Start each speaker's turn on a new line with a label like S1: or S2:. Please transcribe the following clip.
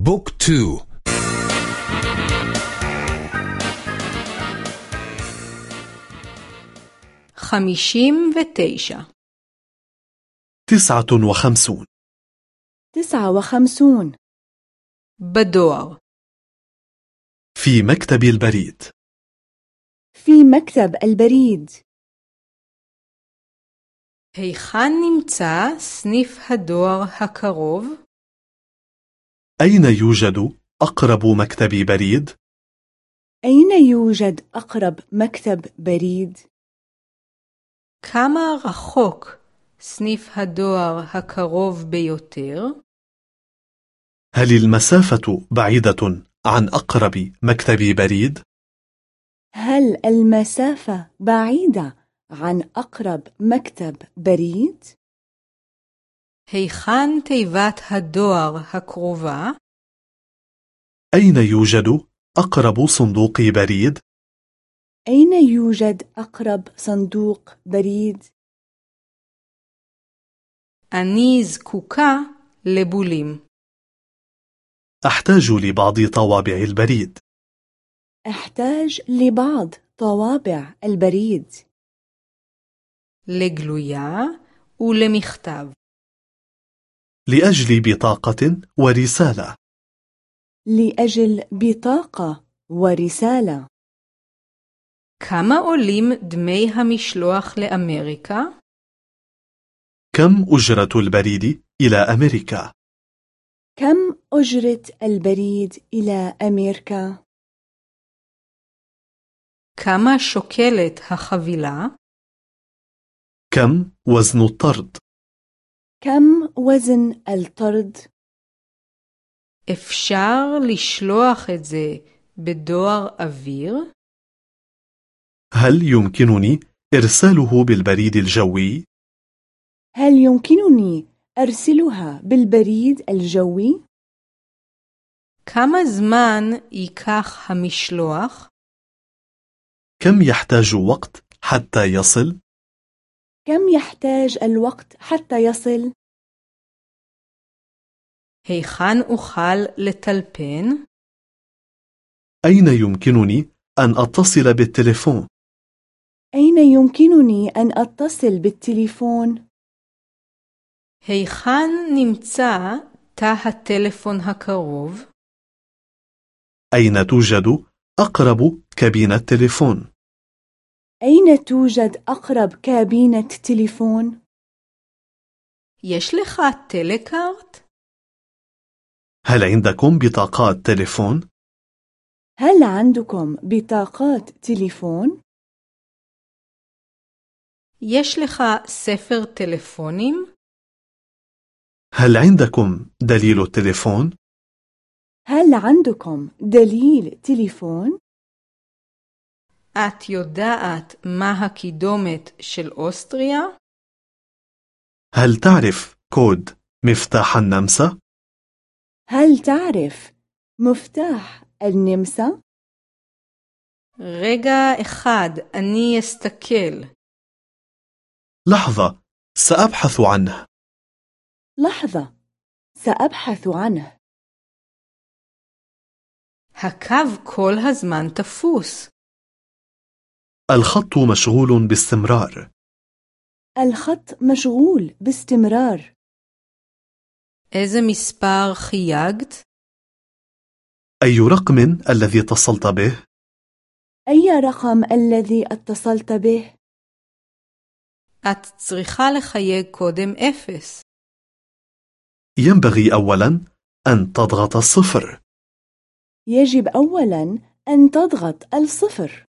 S1: بوك تو
S2: خميشيم وتيشا
S3: تسعة وخمسون
S4: تسعة وخمسون
S2: بدور
S3: في مكتب البريد
S4: في مكتب البريد
S2: היכן נמצא סניף הדואר הקרוב?
S3: أين يوجد أقرب مكتب بريد؟
S4: أين يوجد أقرب مكتب بريد؟
S2: כמה רחוק סניף הדואר הקרוב ביותר?
S3: هل المسافة بعيدة عن أقرب مكتب بريد؟
S4: هل المسافة بعيدة عن أقرب مكتب بريد؟
S2: היכן תיבת הדואר הקרובה?
S3: أين يوجد أقرب صندوق بريد؟
S4: أين يوجد أقرب صندوق بريد؟
S2: אני זקוקה לבולים.
S3: أحتاج لبعض طوابع البريد
S4: أحتاج لبعض طوابع البريد
S2: לגלויה ולמכתב.
S3: لأجل بطاقة ورسالة
S4: لأجل بطاقة ورسالة
S2: כמה עולים דמי המשלוח לאמריקה?
S3: كم أجرة البريد إلى أمريكا؟
S4: كم أجرة البريد إلى أمريكا؟
S2: כמה שוקלת החבילה?
S3: كم وزن الطرد؟
S4: كم وزن الطرد؟
S2: אפשר לשלוח את זה בדואר אוויר?
S3: هل يمكنني إرساله بالبريد الجوي؟
S4: هل يمكنني أرسلها بالبريد الجوي؟
S2: כמה זמן ייקח המשלוח?
S3: كم يحتاج وقت حتى يصل؟
S4: كم يحتاج الوقت حتى يصل؟
S2: היכן אוכל לטלפן?
S3: أين يمكنني أن أتصل بالتليفون؟
S4: أين يمكنني أن أتصل بالتليفون؟
S2: היכן נמצא תא הטלפון הקרוב?
S3: أين توجد أقرب كابينة تليفون؟
S4: أين توجد أقرب كابينة تليفون؟
S2: יש לך טלקארט?
S3: هل عندكم بطاقات تليفون؟
S4: هل عندكم بطاقات تليفون؟
S2: יש לך ספר טלפונים?
S3: هل عندكم دليل التليفون؟
S4: هل عندكم دليل تليفون؟
S2: את יודעת מה הקידומת של אוסטריה?
S3: هل تعرف كود مفتاح النمسا؟
S4: هل تعرف مفتاح النمسا؟
S2: רגע אחד, אני אסתכל.
S3: لحظة سأبحث عنه
S4: لحظة سأبحث عنه
S2: הקו כל הזמן תפוס.
S3: الخط مشغول باستمرار
S4: الخط مشغول باستمرار
S2: איזה מספר חייגת?
S3: أي رقم الذي اتصلت به؟
S4: أي رقم الذي اتصلت به؟
S2: את צריכה לחייג קודם אפס.
S3: ينبغي أولا أن تضغط الصفر
S4: يجب أولا أن تضغط الصفر